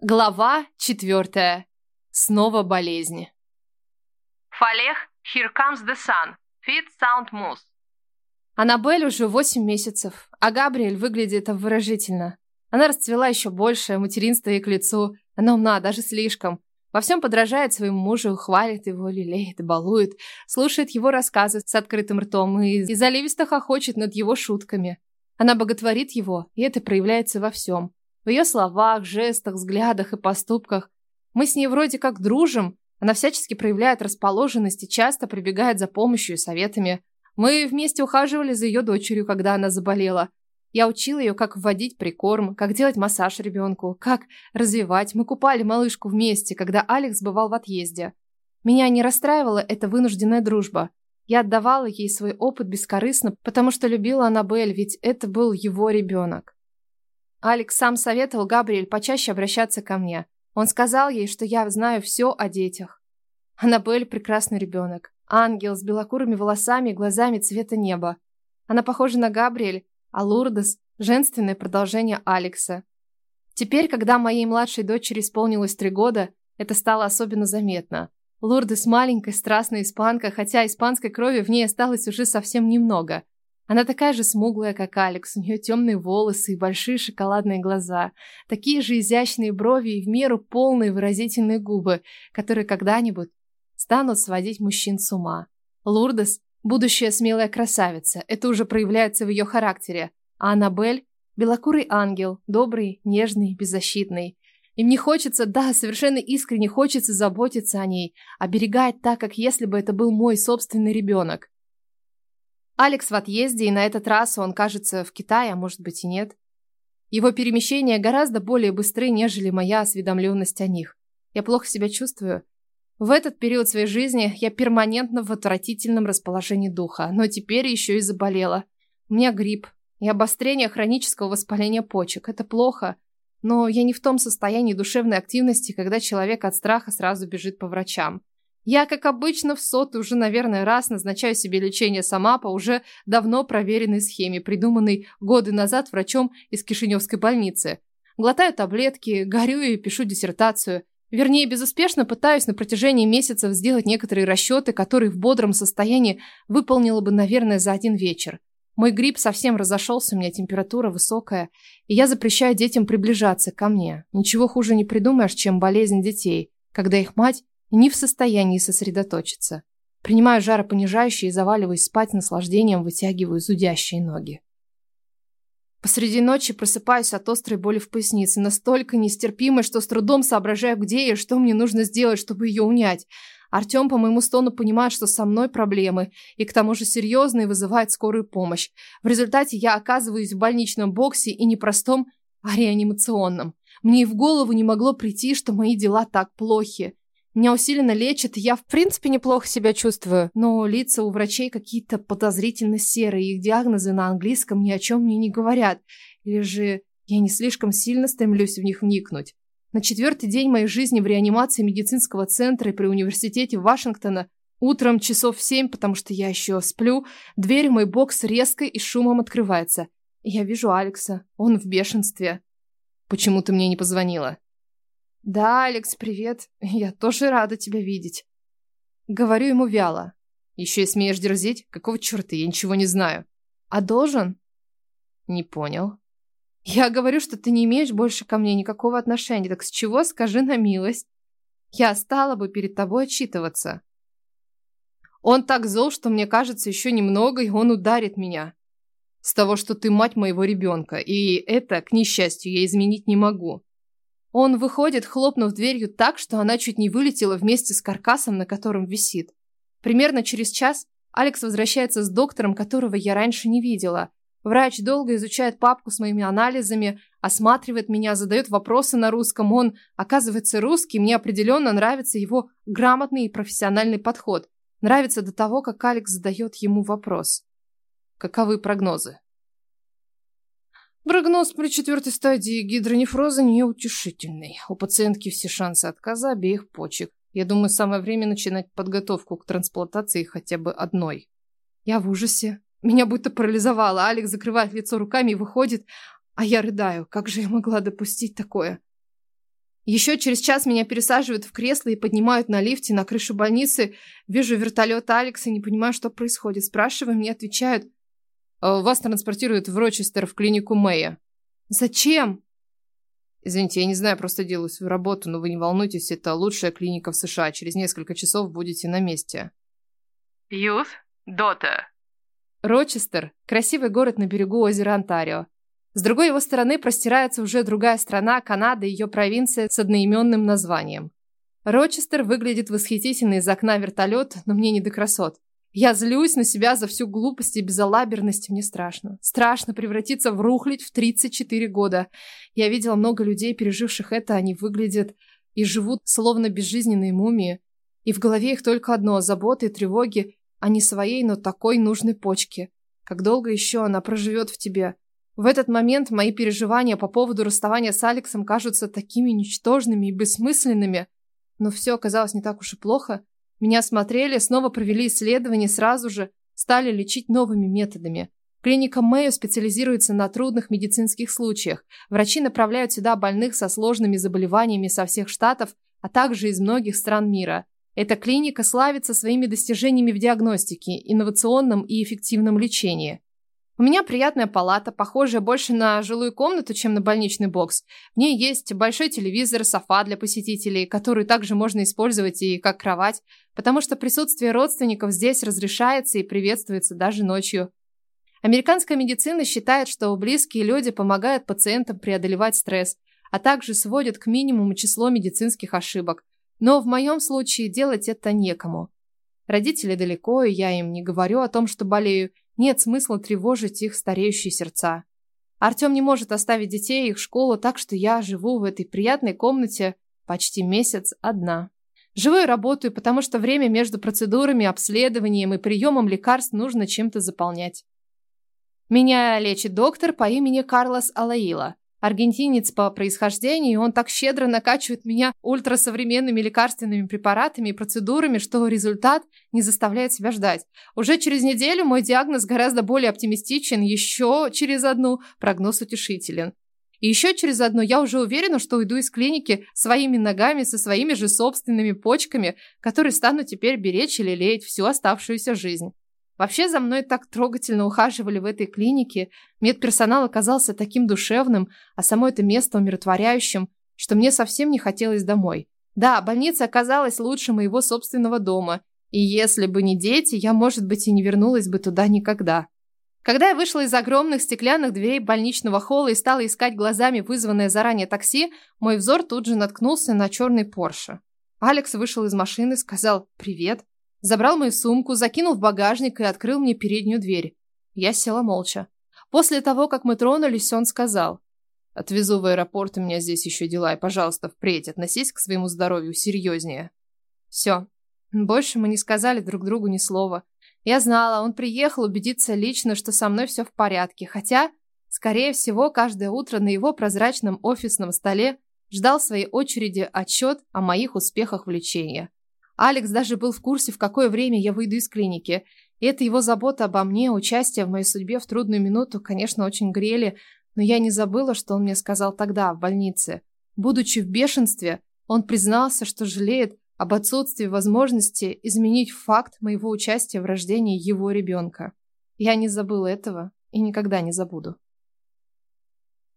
Глава четвертая. Снова болезни. Фалех, here comes the sun. Fit sound moose. Аннабель уже восемь месяцев, а Габриэль выглядит обворожительно. Она расцвела еще больше, материнство ей к лицу. Она умна, даже слишком. Во всем подражает своему мужу, хвалит его, лелеет, балует, слушает его рассказы с открытым ртом и, и заливисто хохочет над его шутками. Она боготворит его, и это проявляется во всем. В ее словах, жестах, взглядах и поступках. Мы с ней вроде как дружим. Она всячески проявляет расположенность и часто прибегает за помощью и советами. Мы вместе ухаживали за ее дочерью, когда она заболела. Я учила ее, как вводить прикорм, как делать массаж ребенку, как развивать. Мы купали малышку вместе, когда Алекс бывал в отъезде. Меня не расстраивала эта вынужденная дружба. Я отдавала ей свой опыт бескорыстно, потому что любила Аннабель, ведь это был его ребенок. Алекс сам советовал Габриэль почаще обращаться ко мне. Он сказал ей, что я знаю все о детях. Аннабель – прекрасный ребенок. Ангел с белокурыми волосами и глазами цвета неба. Она похожа на Габриэль, а Лурдес – женственное продолжение Алекса. Теперь, когда моей младшей дочери исполнилось три года, это стало особенно заметно. Лурдес – маленькая, страстная испанка, хотя испанской крови в ней осталось уже совсем немного – она такая же смуглая, как Алекс, у нее темные волосы и большие шоколадные глаза, такие же изящные брови и в меру полные выразительные губы, которые когда-нибудь станут сводить мужчин с ума. Лурдес – будущая смелая красавица, это уже проявляется в ее характере, а Аннабель – белокурый ангел, добрый, нежный, беззащитный. И мне хочется, да, совершенно искренне хочется заботиться о ней, оберегать так, как если бы это был мой собственный ребенок. Алекс в отъезде, и на этот раз он, кажется, в Китае, а может быть и нет. Его перемещения гораздо более быстры, нежели моя осведомленность о них. Я плохо себя чувствую. В этот период своей жизни я перманентно в отвратительном расположении духа, но теперь еще и заболела. У меня грипп и обострение хронического воспаления почек. Это плохо, но я не в том состоянии душевной активности, когда человек от страха сразу бежит по врачам. Я, как обычно, в сотый уже, наверное, раз назначаю себе лечение сама по уже давно проверенной схеме, придуманной годы назад врачом из Кишиневской больницы. Глотаю таблетки, горю и пишу диссертацию. Вернее, безуспешно пытаюсь на протяжении месяцев сделать некоторые расчеты, которые в бодром состоянии выполнила бы, наверное, за один вечер. Мой грипп совсем разошелся, у меня температура высокая, и я запрещаю детям приближаться ко мне. Ничего хуже не придумаешь, чем болезнь детей, когда их мать не в состоянии сосредоточиться. Принимаю жаропонижающие и заваливаюсь спать с наслаждением, вытягиваю зудящие ноги. Посреди ночи просыпаюсь от острой боли в пояснице, настолько нестерпимой, что с трудом соображаю, где я и что мне нужно сделать, чтобы ее унять. Артем по моему стону понимает, что со мной проблемы, и к тому же серьезные вызывает скорую помощь. В результате я оказываюсь в больничном боксе и не простом, а реанимационном. Мне и в голову не могло прийти, что мои дела так плохи. Меня усиленно лечат, и я в принципе неплохо себя чувствую, но лица у врачей какие-то подозрительно серые, их диагнозы на английском ни о чем мне не говорят. Или же я не слишком сильно стремлюсь в них вникнуть. На четвертый день моей жизни в реанимации медицинского центра при университете Вашингтона утром часов в семь, потому что я еще сплю, дверь в мой бокс резко и шумом открывается. Я вижу Алекса, он в бешенстве. «Почему ты мне не позвонила?» «Да, Алекс, привет. Я тоже рада тебя видеть». Говорю ему вяло. «Еще и смеешь дерзить? Какого черта? Я ничего не знаю». «А должен?» «Не понял». «Я говорю, что ты не имеешь больше ко мне никакого отношения. Так с чего, скажи на милость? Я стала бы перед тобой отчитываться». Он так зол, что мне кажется, еще немного, и он ударит меня. С того, что ты мать моего ребенка, и это, к несчастью, я изменить не могу. Он выходит, хлопнув дверью так, что она чуть не вылетела вместе с каркасом, на котором висит. Примерно через час Алекс возвращается с доктором, которого я раньше не видела. Врач долго изучает папку с моими анализами, осматривает меня, задает вопросы на русском. Он, оказывается, русский, мне определенно нравится его грамотный и профессиональный подход. Нравится до того, как Алекс задает ему вопрос. Каковы прогнозы? Прогноз при четвертой стадии гидронефроза неутешительный. У пациентки все шансы отказа обеих почек. Я думаю, самое время начинать подготовку к трансплантации хотя бы одной. Я в ужасе. Меня будто парализовало. Алекс закрывает лицо руками и выходит, а я рыдаю. Как же я могла допустить такое? Еще через час меня пересаживают в кресло и поднимают на лифте на крышу больницы. Вижу вертолет Алекса не понимаю, что происходит. Спрашиваю, мне отвечают. «А вас транспортируют в Рочестер в клинику Мэя. Зачем? Извините, я не знаю, просто делаю свою работу, но вы не волнуйтесь, это лучшая клиника в США. Через несколько часов будете на месте. Youth, Daughter. Рочестер – красивый город на берегу озера Онтарио. С другой его стороны простирается уже другая страна, Канада и ее провинция с одноименным названием. Рочестер выглядит восхитительно из окна вертолет, но мне не до красот. Я злюсь на себя за всю глупость и безалаберность. Мне страшно. Страшно превратиться в рухлить в 34 года. Я видела много людей, переживших это. Они выглядят и живут словно безжизненные мумии. И в голове их только одно – заботы и тревоги, а не своей, но такой нужной почки. Как долго еще она проживет в тебе? В этот момент мои переживания по поводу расставания с Алексом кажутся такими ничтожными и бессмысленными. Но все оказалось не так уж и плохо. Меня осмотрели, снова провели исследования, сразу же стали лечить новыми методами. Клиника Мэйо специализируется на трудных медицинских случаях. Врачи направляют сюда больных со сложными заболеваниями со всех штатов, а также из многих стран мира. Эта клиника славится своими достижениями в диагностике, инновационном и эффективном лечении. У меня приятная палата, похожая больше на жилую комнату, чем на больничный бокс. В ней есть большой телевизор, софа для посетителей, которую также можно использовать и как кровать, потому что присутствие родственников здесь разрешается и приветствуется даже ночью. Американская медицина считает, что близкие люди помогают пациентам преодолевать стресс, а также сводят к минимуму число медицинских ошибок. Но в моем случае делать это некому. Родители далеко, и я им не говорю о том, что болею, нет смысла тревожить их стареющие сердца. Артем не может оставить детей и их школу, так что я живу в этой приятной комнате почти месяц одна. Живу и работаю, потому что время между процедурами, обследованием и приемом лекарств нужно чем-то заполнять. Меня лечит доктор по имени Карлос Алаила. Аргентинец по происхождению, и он так щедро накачивает меня ультрасовременными лекарственными препаратами и процедурами, что результат не заставляет себя ждать. Уже через неделю мой диагноз гораздо более оптимистичен, еще через одну прогноз утешителен. И еще через одну я уже уверена, что уйду из клиники своими ногами со своими же собственными почками, которые стану теперь беречь и лелеять всю оставшуюся жизнь. Вообще за мной так трогательно ухаживали в этой клинике, медперсонал оказался таким душевным, а само это место умиротворяющим, что мне совсем не хотелось домой. Да, больница оказалась лучше моего собственного дома, и если бы не дети, я, может быть, и не вернулась бы туда никогда. Когда я вышла из огромных стеклянных дверей больничного холла и стала искать глазами вызванное заранее такси, мой взор тут же наткнулся на черный Порше. Алекс вышел из машины, сказал «Привет», Забрал мою сумку, закинул в багажник и открыл мне переднюю дверь. Я села молча. После того, как мы тронулись, он сказал. «Отвезу в аэропорт, у меня здесь еще дела, и, пожалуйста, впредь относись к своему здоровью серьезнее». Все. Больше мы не сказали друг другу ни слова. Я знала, он приехал убедиться лично, что со мной все в порядке, хотя, скорее всего, каждое утро на его прозрачном офисном столе ждал своей очереди отчет о моих успехах в лечении. Алекс даже был в курсе, в какое время я выйду из клиники. И это его забота обо мне, участие в моей судьбе в трудную минуту, конечно, очень грели, но я не забыла, что он мне сказал тогда, в больнице. Будучи в бешенстве, он признался, что жалеет об отсутствии возможности изменить факт моего участия в рождении его ребенка. Я не забыла этого и никогда не забуду.